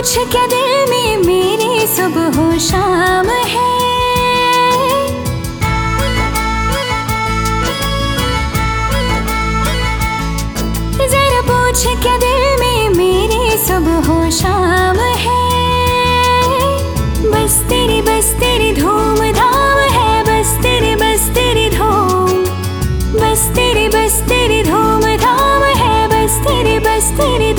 पूछ क्या दिल में मेरे सुबह शाम है। जरा पूछ क्या दिल में मेरे सुबह शाम है। बस तेरी बस तेरी धूम धाम है, बस तेरी बस तेरी धूम। बस तेरी बस तेरी धूम धाम है, बस तेरी बस तेरी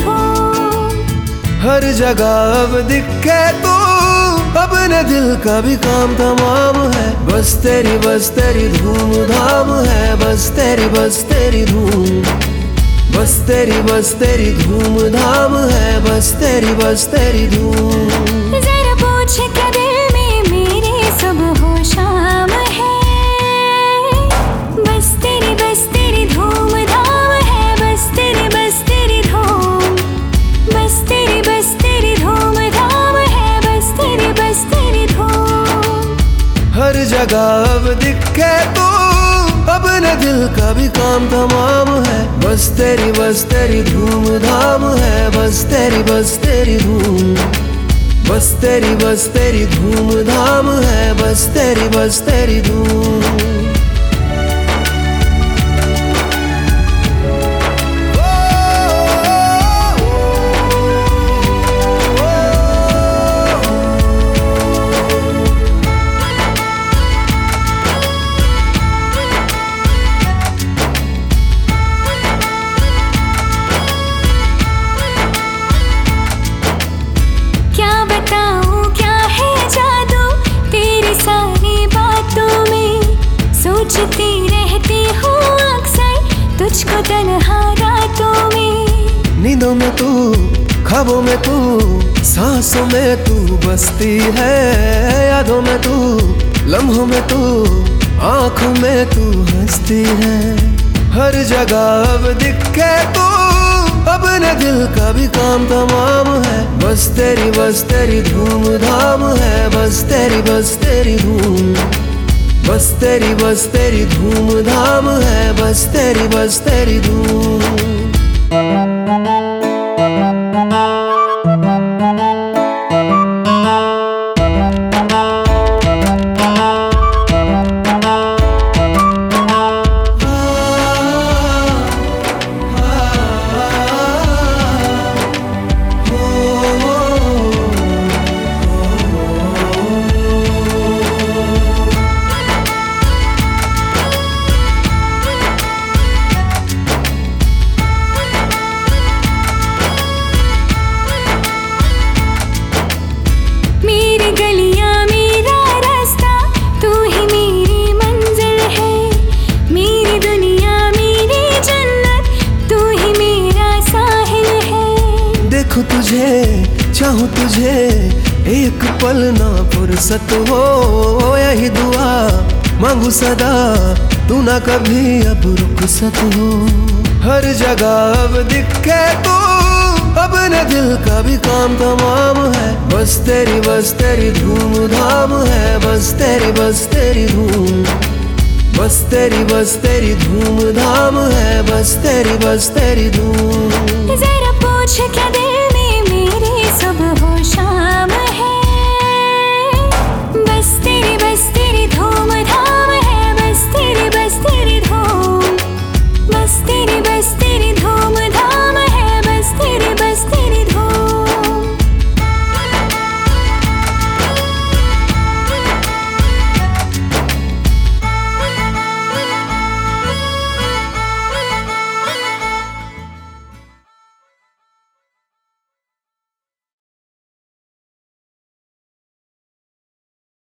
हर जगह अब दिखे तू। अपने दिल का भी काम तमाम है। बस तेरी बस तेरी धूम धाम है। बस तेरी बस तेरी धूम। बस तेरी बस तेरी धूम धाम है। बस तेरी बस तेरी धूम। जरा पूछ क्या जगह अब दिखे तू। अपने दिल का भी काम तमाम है। बस तेरी बस तेरी धूम धाम है। बस तेरी बस तेरी धूम। बस तेरी बस तेरी धूम धाम है। बस तेरी बस तेरी धूम। सोचती रहती हूँ अक्सर। तुझको तन्हा रातों में। नींदों में तू, ख्वाबों में तू, सांसों में तू बसती है। यादों में तू, लम्हों में तू, आँखों में तू हंसती है। हर जगह अब दिखे तू, अपने दिल का भी काम तमाम है। बस तेरी बस तेरी धूम धाम है। बस तेरी बस तेरी धूम। बस तेरी बस तेरी धूम धाम है बस तेरी बस तेरी धूम। देखूँ तुझे, चाहूँ तुझे, एक पल ना फुर्सत हो। यही दुआ मांगू सदा, तू ना कभी अब रुखसत हो। हर जगह अब दिखे तू अपने दिल का भी काम तमाम है। बस तेरी बस तेरी धूम धाम है, बस तेरी बस तेरी धूम। बस तेरी बस तेरी धूम धाम है, बस तेरी बस तेरी धूम। जरा நீரே